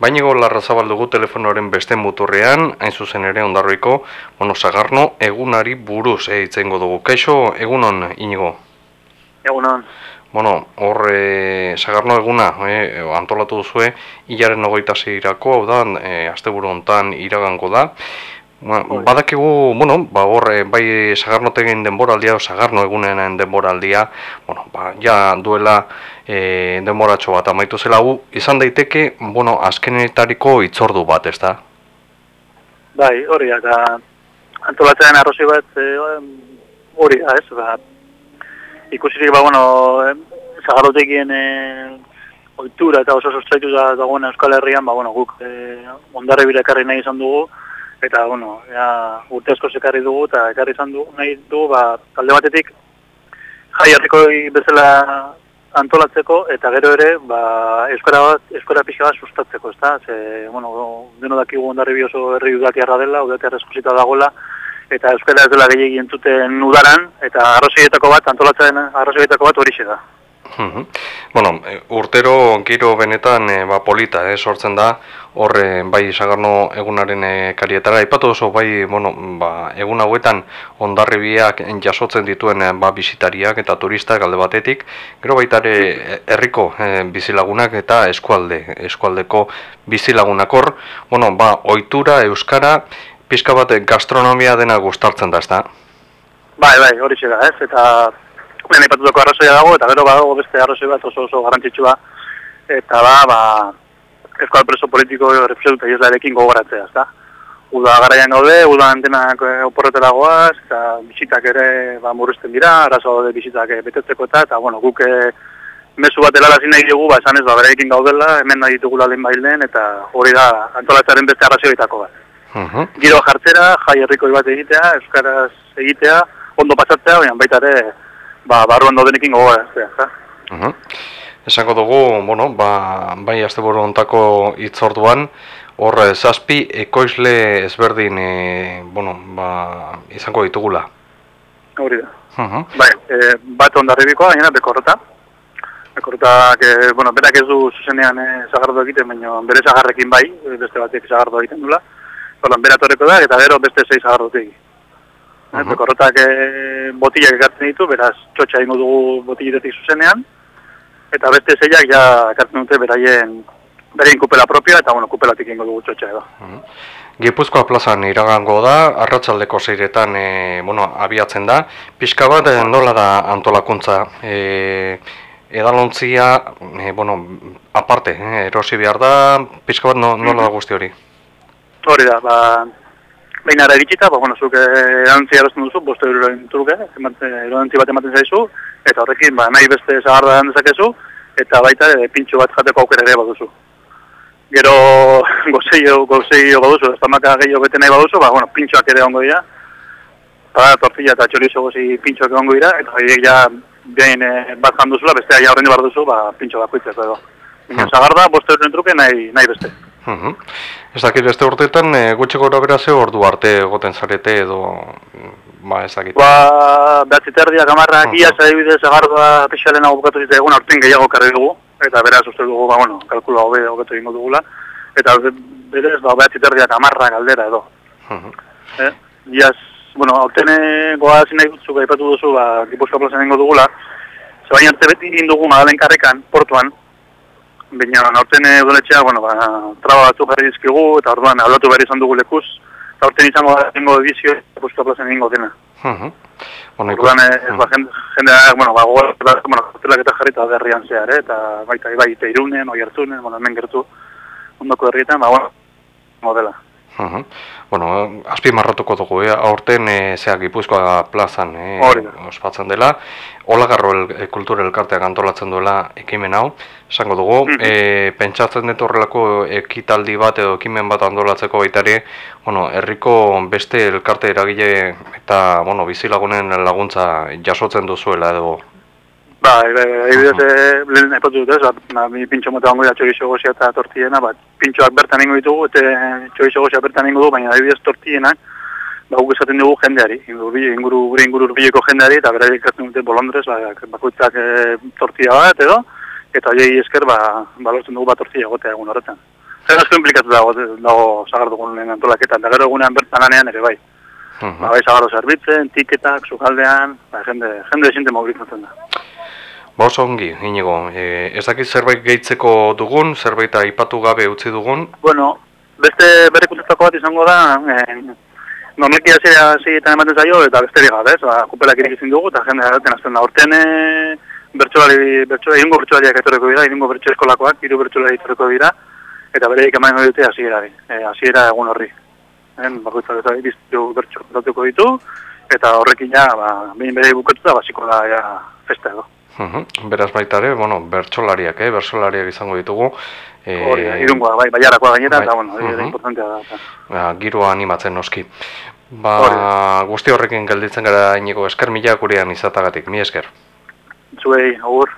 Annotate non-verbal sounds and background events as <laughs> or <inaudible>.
Bainigo larra zabaldugu telefonoaren beste muturrean, hain zuzen ere ondarroiko, bueno, sagarno egunari buruz eitzen dugu. Kaixo, egunon, inigo? Egunon. Bueno, hor, e, sagarno eguna, e, antolatu duzue, hilaren ogoita zeirako, hau da, e, azte hontan iragango da. Ba, badakigu, bueno, ba, hor, eh, bai sagarnotegin denboraldia, o sagarno egunen denboraldia, bueno, ba, ja duela e, denboratxo bat amaitu zela gu, izan daiteke, bueno, azkenetariko itzordu bat, ez da? Bai, hori, eta antolatzen arrozi bat, e, hori, da, ez, ba, ikusirik, ba, bueno, zagarrotegien e, oitura eta oso sortzaitu da dagoen Euskal Herrian, ba, bueno, guk e, ondarri bilekarri nahi izan dugu, eta bueno, ja, urte asko sekarri dugu eta ekarri izan du nahi du ba talde batetik jai herriko bezala antolatzeko eta gero ere ba euskara bat euskara pixka bat sustatzeko, ezta? Ze bueno, deno dakigu ondarri oso herri udatiarra dela, udatiarra eskusita dagoela eta euskara ez dela gehiegi entzuten udaran eta arrozietako bat antolatzen arrozietako bat hori da. Bueno, e, urtero giro benetan e, ba, polita eh, sortzen da, horre bai sagarno egunaren e, karietara, ipatu oso bai bueno, ba, egun hauetan ondarribiak jasotzen dituen e, ba, bisitariak eta turistak alde batetik, gero baita ere herriko e, bizilagunak eta eskualde, eskualdeko bizilagunak. Hor, bueno, ba, oitura, euskara, pizka bat gastronomia dena gustartzen da, ezta? Bai, bai, hori da, ez, eta Hemen ipatutako arrazoia dago, eta gero badago beste arrazoi bat oso oso garrantzitsua, eta ba, ba, eskual preso politiko representu eta erekin gogoratzea, ezta? Uda garaian gaude, uda antenak eh, oporretela goaz, eta bisitak ere ba, murrizten dira, arazo de bisitak eh, betetzeko eta, eta bueno, guk eh, mesu bat elalazin nahi dugu, ba, esan ez, ba, berekin gaudela, hemen nahi ditugula lehen bailen, eta hori da, antolatzaren beste arrazioitako bat. Uh Giro jartzera, jai herriko bat egitea, euskaraz egitea, ondo pasatzea, baina baita ere, ba, barruan daudenekin gogora, ez da. Uh -huh. Esango dugu, bueno, ba, bai azte buru ontako itzorduan, hor eh, zazpi ekoizle ezberdin, e, bueno, ba, izango ditugula. Hori da. Uh -huh. Bai, e, bat ondarribikoa, gaina, bekorrota. Bekorrota, que, bueno, berak ez du zuzenean e, zagardo egiten, baina bere zagarrekin bai, beste batek zagardo egiten dula. Zoran, bera torreko da, eta gero beste zei zagardo egin. Uh -huh. Bekorrotak e, botilak ekartzen ditu, beraz txotxa ingo dugu botiletetik zuzenean, eta beste zeiak ja ekartzen dute beraien beraien kupela propioa, eta bueno, kupelatik ingo dugu txotxa edo. Uh -huh. Gipuzkoa plazan iragango da, arratsaldeko zeiretan e, bueno, abiatzen da, pixka bat e, nola da antolakuntza, e, edalontzia, e, bueno, aparte, e, erosi behar da, pixka bat no, nola da guzti hori? Hori da, ba, Behin ara iritsita, ba, bueno, zuk erantzi erazten duzu, boste euroen truke, erantzi bat ematen zaizu, eta horrekin, ba, nahi beste zagarra dezakezu, eta baita e, pintxo bat jateko aukera ere baduzu. Gero <laughs> gozeio, gozeio baduzu, ez tamaka gehiago bete nahi baduzu, ba, bueno, pintxoak ere ongo dira, eta tortilla eta txorizo gozi pintxoak ongo dira, eta horiek ja behin e, bat janduzula, bestea ja horrein duzu, ba, pintxo bakoitzeko edo. Hmm. Zagarda, boste euroen truke nahi, nahi beste. Uh Ez dakit beste urteetan e, gutxi gora bera ze ordu arte egoten zarete edo ba ez dakit. Ba, behatzi terdiak amarrak uh -huh. iaz adibidez agardoa pixalena bukatu zitea egun aurten gehiago karri dugu eta beraz uste dugu, ba, bueno, kalkula hobe hobetu egingo dugula eta berez, ba, behatzi terdiak amarrak aldera edo. Uh -huh. eh? Iaz, bueno, aurten goa zinei gutzu gaipatu duzu, ba, gipuzka plazan dugula, zebain arte beti egin dugu madalen karrekan, portuan, Baina, aurten udaletxea, bueno, ba, traba batzu jarri dizkigu, eta orduan, aldatu behar izan dugu lekuz, eta aurten izango da, zengo edizio, eta plazen egingo dena. Uh -huh. bueno, orduan, ez ba, jende, jendea, bueno, ba, gogor, bueno, hotelak eta jarri eta berrian zehar, eh, eta baita, bai, eta irunen, oi hartunen, bueno, hemen gertu, ondoko herrietan, ba, bueno, modela. Uh -huh. Bueno, azpi marratuko dugu, eh? aurten e, zeak Gipuzkoa plazan eh, ospatzen dela, Olagarro el, e, kultura elkarteak antolatzen duela ekimen hau, esango dugu, mm pentsatzen dut horrelako ekitaldi bat edo ekimen bat antolatzeko baitari, bueno, herriko beste elkarte eragile eta bueno, bizilagunen laguntza jasotzen duzuela edo Bai, bai, bai, bai, lehen epatu dut ez, bat, ba, mi pintxo mota ongo da txorizo gozia eta tortiena, bat, pintxoak bertan ingo ditugu, eta txorizo gozia bertan ingo du, baina adibidez tortienak, ba, guk esaten dugu jendeari, inguru, inguru, gure inguru urbileko jendeari, eta bera ikasten dute bolondrez, ba, bakoitzak e, tortia bat edo, eta jai esker, ba, balortzen dugu bat tortia egotea egun horretan. Zer asko implikatu dago, dago sagardugunen antolaketan, da gero egunean bertan lanean ere bai. Mhm. Ba, bai sagardo zerbitzen, tiketak, sukaldean, ba, jende, jende esinte mobilizatzen da. Ba oso ongi, inigo, e, ez dakit zerbait gehitzeko dugun, zerbait aipatu gabe utzi dugun, Bueno, beste berrikuntzatako bat izango da, eh, normalki hasiera hasietan ematen zaio eta besterik gabe, ez? Ba, kupelak irekitzen dugu eta jende eraten hasten da. Horten eh bertsolari, bertsolari, irungo bertsolariak etorreko dira, irungo bertso eskolakoak, hiru bertsolari etorreko dira eta bereik emango dute hasierari. Eh, hasiera egun horri. En bakoitzak eta biztu bertso kontatuko ditu eta horrekin ja, ba, behin bere bukatuta basiko da ja festa edo. Mhm, Beraz baita ere, bueno, bertsolariak, eh, bertsolariak izango ditugu. E, Hori, da, irungoa, bai, baiarakoa gainera, bai, eta bueno, hori ere mhm. importantea da. ba, giroa animatzen noski. Ba, Hori guzti horrekin gelditzen gara inigo esker mila gurean izatagatik, mi esker. Zuei, agur.